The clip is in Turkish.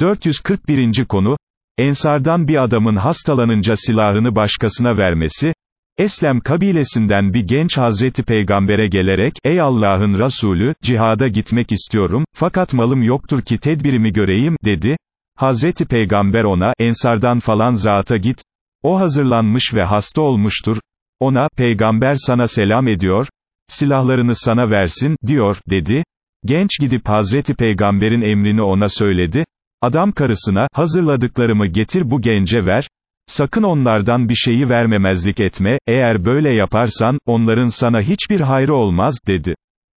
441. konu, Ensardan bir adamın hastalanınca silahını başkasına vermesi, Eslem kabilesinden bir genç Hazreti Peygamber'e gelerek, ey Allah'ın Resulü, cihada gitmek istiyorum, fakat malım yoktur ki tedbirimi göreyim, dedi. Hazreti Peygamber ona, Ensardan falan zata git, o hazırlanmış ve hasta olmuştur, ona, peygamber sana selam ediyor, silahlarını sana versin, diyor, dedi. Genç gidip Hazreti Peygamber'in emrini ona söyledi, Adam karısına, hazırladıklarımı getir bu gence ver, sakın onlardan bir şeyi vermemezlik etme, eğer böyle yaparsan, onların sana hiçbir hayrı olmaz, dedi.